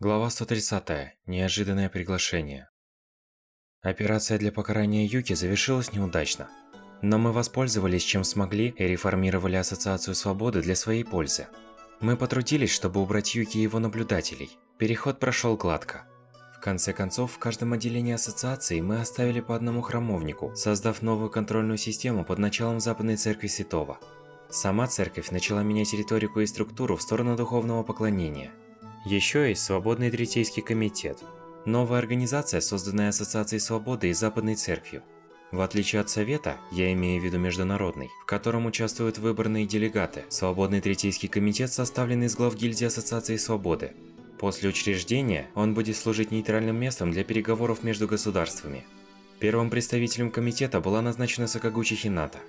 Глава 130. Неожиданное приглашение. Операция для покарания Юки завершилась неудачно. Но мы воспользовались чем смогли и реформировали Ассоциацию Свободы для своей пользы. Мы потрудились, чтобы убрать Юки и его наблюдателей. Переход прошел гладко. В конце концов, в каждом отделении ассоциации мы оставили по одному храмовнику, создав новую контрольную систему под началом Западной Церкви Святого. Сама церковь начала менять риторику и структуру в сторону духовного поклонения – еще есть Свободный Третейский комитет. Новая организация, созданная Ассоциацией Свободы и Западной Церковью. В отличие от Совета, я имею в виду международный, в котором участвуют выборные делегаты, Свободный Третейский комитет составлен из глав гильдии Ассоциации Свободы. После учреждения он будет служить нейтральным местом для переговоров между государствами. Первым представителем комитета была назначена Сакагучи Хината.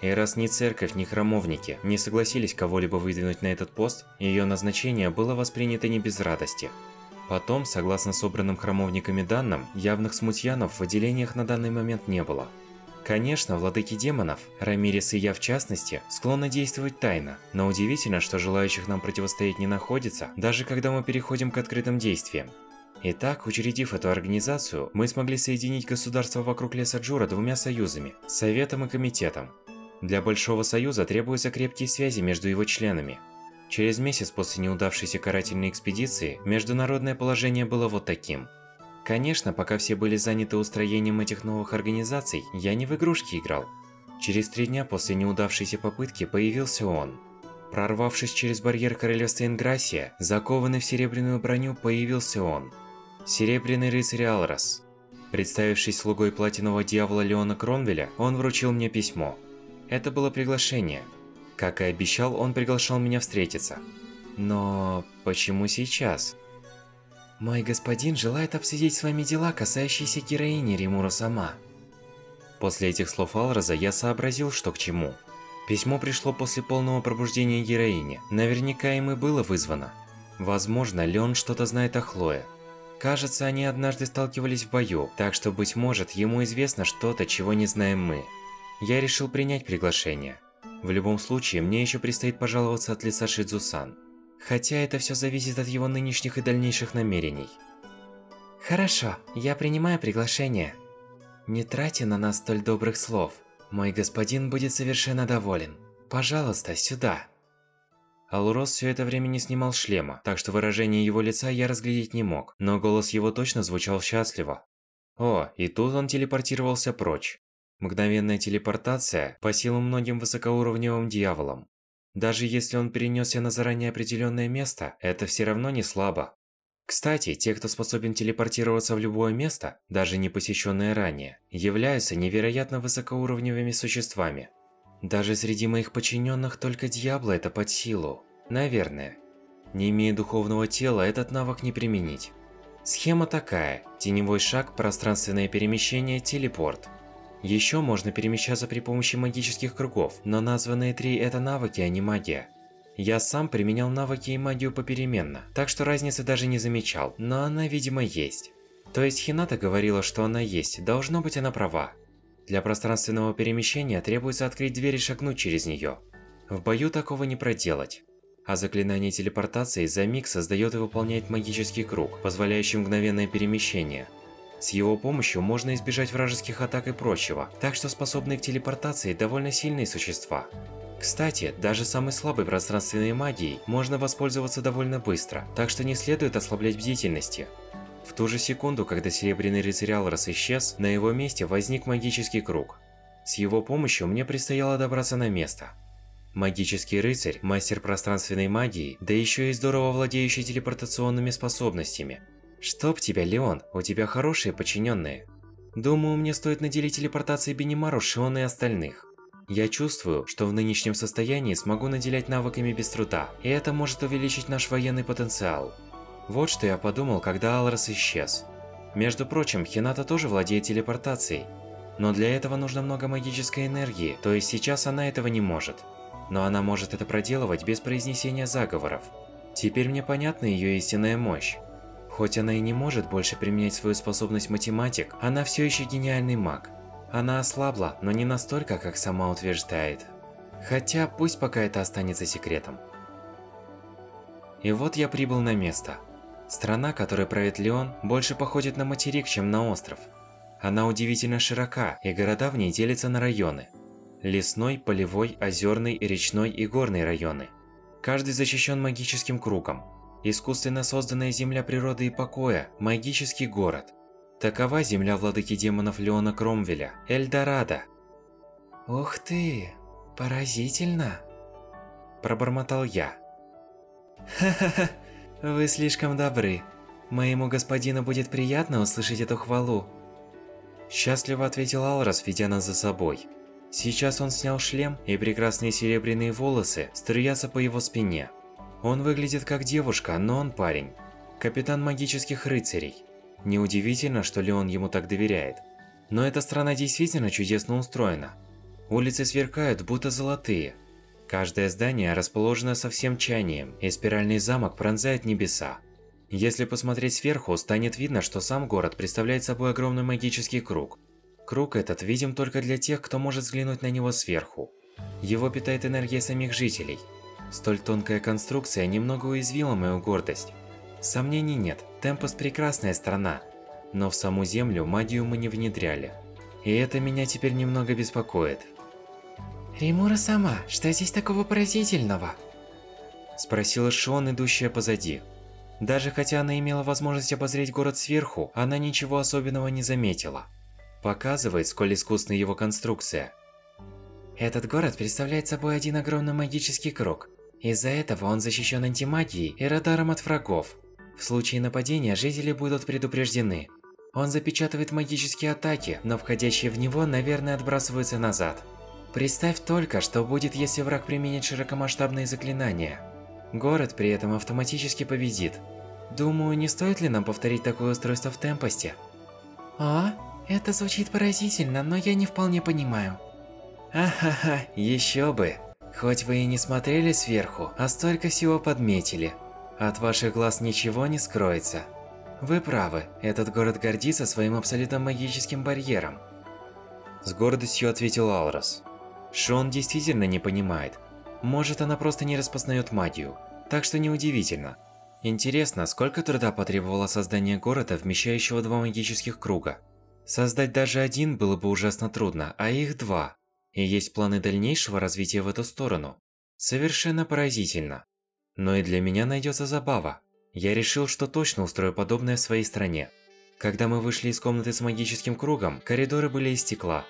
И раз ни церковь, ни храмовники не согласились кого-либо выдвинуть на этот пост, ее назначение было воспринято не без радости. Потом, согласно собранным храмовниками данным, явных смутьянов в отделениях на данный момент не было. Конечно, владыки демонов, Рамирес и я в частности, склонны действовать тайно, но удивительно, что желающих нам противостоять не находится, даже когда мы переходим к открытым действиям. Итак, учредив эту организацию, мы смогли соединить государства вокруг леса Джура двумя союзами – Советом и Комитетом. Для Большого Союза требуются крепкие связи между его членами. Через месяц после неудавшейся карательной экспедиции, международное положение было вот таким. Конечно, пока все были заняты устроением этих новых организаций, я не в игрушки играл. Через три дня после неудавшейся попытки появился он. Прорвавшись через барьер королевства Инграсия, закованный в серебряную броню, появился он. Серебряный рыцарь Алрос. Представившись слугой платинового дьявола Леона Кронвеля, он вручил мне письмо – это было приглашение. Как и обещал, он приглашал меня встретиться. Но почему сейчас? Мой господин желает обсудить с вами дела, касающиеся героини Римуру сама. После этих слов Алраза я сообразил, что к чему. Письмо пришло после полного пробуждения героини. Наверняка им и было вызвано. Возможно, Леон что-то знает о Хлое. Кажется, они однажды сталкивались в бою, так что, быть может, ему известно что-то, чего не знаем мы. Я решил принять приглашение. В любом случае, мне еще предстоит пожаловаться от лица Шидзусан. Хотя это все зависит от его нынешних и дальнейших намерений. Хорошо, я принимаю приглашение. Не тратьте на нас столь добрых слов. Мой господин будет совершенно доволен. Пожалуйста, сюда. Алурос все это время не снимал шлема, так что выражение его лица я разглядеть не мог, но голос его точно звучал счастливо. О, и тут он телепортировался прочь. Мгновенная телепортация по силам многим высокоуровневым дьяволам. Даже если он перенесся на заранее определенное место, это все равно не слабо. Кстати, те, кто способен телепортироваться в любое место, даже не посещенное ранее, являются невероятно высокоуровневыми существами. Даже среди моих подчиненных только Дьябло это под силу. Наверное. Не имея духовного тела, этот навык не применить. Схема такая. Теневой шаг, пространственное перемещение, телепорт. Еще можно перемещаться при помощи магических кругов, но названные три это навыки, а не магия. Я сам применял навыки и магию попеременно, так что разницы даже не замечал, но она, видимо, есть. То есть Хината говорила, что она есть, должно быть она права. Для пространственного перемещения требуется открыть дверь и шагнуть через нее. В бою такого не проделать. А заклинание телепортации за миг создает и выполняет магический круг, позволяющий мгновенное перемещение – с его помощью можно избежать вражеских атак и прочего, так что способные к телепортации довольно сильные существа. Кстати, даже самой слабой пространственной магией можно воспользоваться довольно быстро, так что не следует ослаблять бдительности. В ту же секунду, когда Серебряный Рыцарь Алрос исчез, на его месте возник магический круг. С его помощью мне предстояло добраться на место. Магический рыцарь, мастер пространственной магии, да еще и здорово владеющий телепортационными способностями – Чтоб тебя, Леон, у тебя хорошие подчиненные. Думаю, мне стоит наделить телепортацией Бенимару, Шион и остальных. Я чувствую, что в нынешнем состоянии смогу наделять навыками без труда, и это может увеличить наш военный потенциал. Вот что я подумал, когда Алрос исчез. Между прочим, Хината тоже владеет телепортацией. Но для этого нужно много магической энергии, то есть сейчас она этого не может. Но она может это проделывать без произнесения заговоров. Теперь мне понятна ее истинная мощь. Хоть она и не может больше применять свою способность математик, она все еще гениальный маг. Она ослабла, но не настолько, как сама утверждает. Хотя, пусть пока это останется секретом. И вот я прибыл на место. Страна, которой правит Леон, больше походит на материк, чем на остров. Она удивительно широка, и города в ней делятся на районы. Лесной, полевой, озерный, речной и горный районы. Каждый защищен магическим кругом. Искусственно созданная земля природы и покоя – магический город. Такова земля владыки демонов Леона Кромвеля, Эльдорадо. Ух ты, поразительно. Пробормотал я. Ха-ха-ха, вы слишком добры. Моему господину будет приятно услышать эту хвалу. Счастливо ответил Алрос, ведя нас за собой. Сейчас он снял шлем, и прекрасные серебряные волосы струятся по его спине. Он выглядит как девушка, но он парень. Капитан магических рыцарей. Неудивительно, что Леон ему так доверяет. Но эта страна действительно чудесно устроена. Улицы сверкают, будто золотые. Каждое здание расположено со всем чаянием, и спиральный замок пронзает небеса. Если посмотреть сверху, станет видно, что сам город представляет собой огромный магический круг. Круг этот видим только для тех, кто может взглянуть на него сверху. Его питает энергия самих жителей. Столь тонкая конструкция немного уязвила мою гордость. Сомнений нет, Темпус прекрасная страна, но в саму землю магию мы не внедряли. И это меня теперь немного беспокоит. Римура сама, что здесь такого поразительного? Спросила Шон, идущая позади. Даже хотя она имела возможность обозреть город сверху, она ничего особенного не заметила. Показывает, сколь искусна его конструкция. Этот город представляет собой один огромный магический круг. Из-за этого он защищен антимагией и радаром от врагов. В случае нападения жители будут предупреждены. Он запечатывает магические атаки, но входящие в него, наверное, отбрасываются назад. Представь только, что будет, если враг применит широкомасштабные заклинания. Город при этом автоматически победит. Думаю, не стоит ли нам повторить такое устройство в Темпосте? А? Это звучит поразительно, но я не вполне понимаю. Ахаха, еще бы. Хоть вы и не смотрели сверху, а столько всего подметили. От ваших глаз ничего не скроется. Вы правы, этот город гордится своим абсолютно магическим барьером. С гордостью ответил Алрос. Шон действительно не понимает. Может, она просто не распознает магию. Так что неудивительно. Интересно, сколько труда потребовало создание города, вмещающего два магических круга. Создать даже один было бы ужасно трудно, а их два. И есть планы дальнейшего развития в эту сторону. Совершенно поразительно. Но и для меня найдется забава. Я решил, что точно устрою подобное в своей стране. Когда мы вышли из комнаты с магическим кругом, коридоры были из стекла.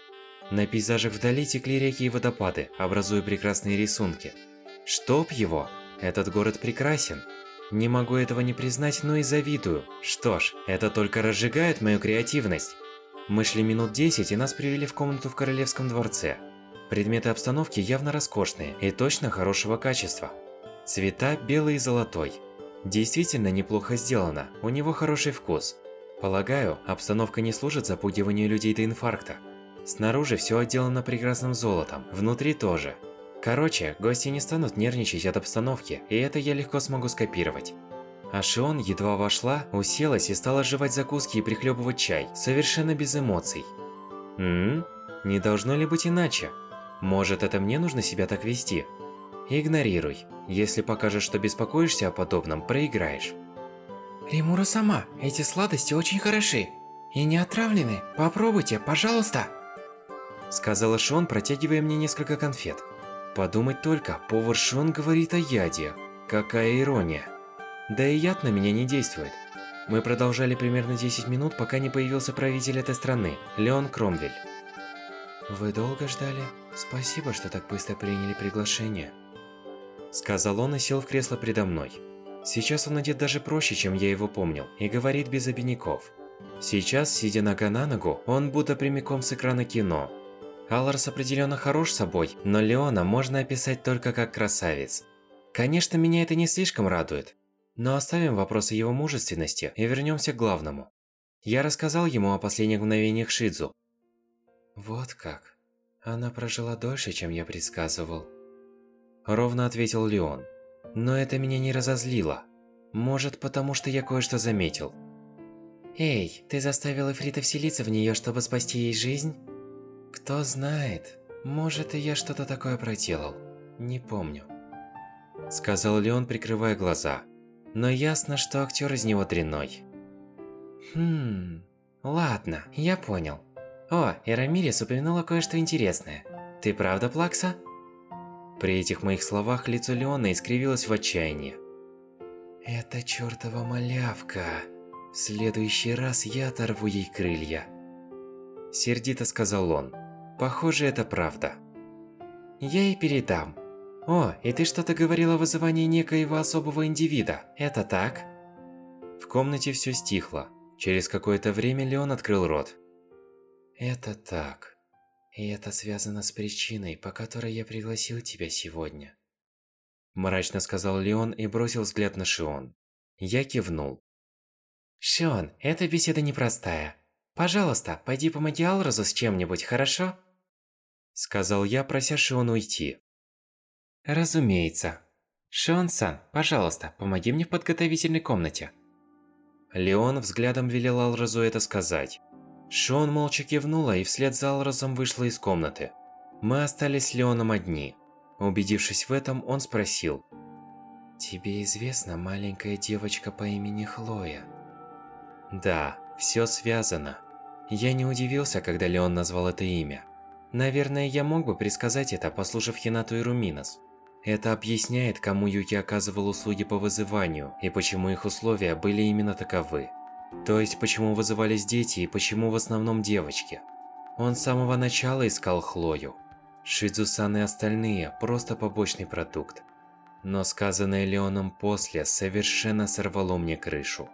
На пейзажах вдали текли реки и водопады, образуя прекрасные рисунки. Чтоб его! Этот город прекрасен. Не могу этого не признать, но и завидую. Что ж, это только разжигает мою креативность. Мы шли минут 10 и нас привели в комнату в Королевском дворце. Предметы обстановки явно роскошные и точно хорошего качества. Цвета белый и золотой. Действительно неплохо сделано, у него хороший вкус. Полагаю, обстановка не служит запугиванию людей до инфаркта. Снаружи все отделано прекрасным золотом, внутри тоже. Короче, гости не станут нервничать от обстановки, и это я легко смогу скопировать. А Шион едва вошла, уселась и стала жевать закуски и прихлебывать чай, совершенно без эмоций. Ммм, не должно ли быть иначе? Может, это мне нужно себя так вести? Игнорируй. Если покажешь, что беспокоишься о подобном, проиграешь. Римура сама, эти сладости очень хороши. И не отравлены. Попробуйте, пожалуйста. Сказала Шон, протягивая мне несколько конфет. Подумать только, повар Шон говорит о яде. Какая ирония. Да и яд на меня не действует. Мы продолжали примерно 10 минут, пока не появился правитель этой страны, Леон Кромвель. Вы долго ждали? Спасибо, что так быстро приняли приглашение. Сказал он и сел в кресло предо мной. Сейчас он одет даже проще, чем я его помнил, и говорит без обиняков. Сейчас, сидя нога на ногу, он будто прямиком с экрана кино. Алларс определенно хорош собой, но Леона можно описать только как красавец. Конечно, меня это не слишком радует, но оставим вопрос о его мужественности и вернемся к главному. Я рассказал ему о последних мгновениях Шидзу. Вот как. Она прожила дольше, чем я предсказывал. Ровно ответил Леон. Но это меня не разозлило. Может, потому что я кое-что заметил. Эй, ты заставил Эфрита вселиться в нее, чтобы спасти ей жизнь? Кто знает, может и я что-то такое проделал. Не помню. Сказал Леон, прикрывая глаза. но ясно, что актер из него дрянной. Хм, ладно, я понял. О, и Рамирес упомянула кое-что интересное. Ты правда Плакса? При этих моих словах лицо Леона искривилось в отчаянии. Это чертова малявка. В следующий раз я оторву ей крылья. Сердито сказал он. Похоже, это правда. Я ей передам. О, и ты что-то говорила о вызывании некоего особого индивида. Это так? В комнате все стихло. Через какое-то время Леон открыл рот. Это так. И это связано с причиной, по которой я пригласил тебя сегодня. Мрачно сказал Леон и бросил взгляд на Шион. Я кивнул. Шион, эта беседа непростая. Пожалуйста, пойди помоги Алразу с чем-нибудь, хорошо? Сказал я, прося Шион уйти. Разумеется. Шион-сан, пожалуйста, помоги мне в подготовительной комнате. Леон взглядом велел Алразу это сказать. Шион молча кивнула и вслед за Алразом вышла из комнаты. Мы остались с Леоном одни. Убедившись в этом, он спросил. «Тебе известна маленькая девочка по имени Хлоя?» Да, все связано. Я не удивился, когда Леон назвал это имя. Наверное, я мог бы предсказать это, послушав Хинату и Руминос. Это объясняет, кому Юки оказывал услуги по вызыванию, и почему их условия были именно таковы. То есть, почему вызывались дети и почему в основном девочки. Он с самого начала искал Хлою. Шидзусан и остальные – просто побочный продукт. Но сказанное Леоном после совершенно сорвало мне крышу.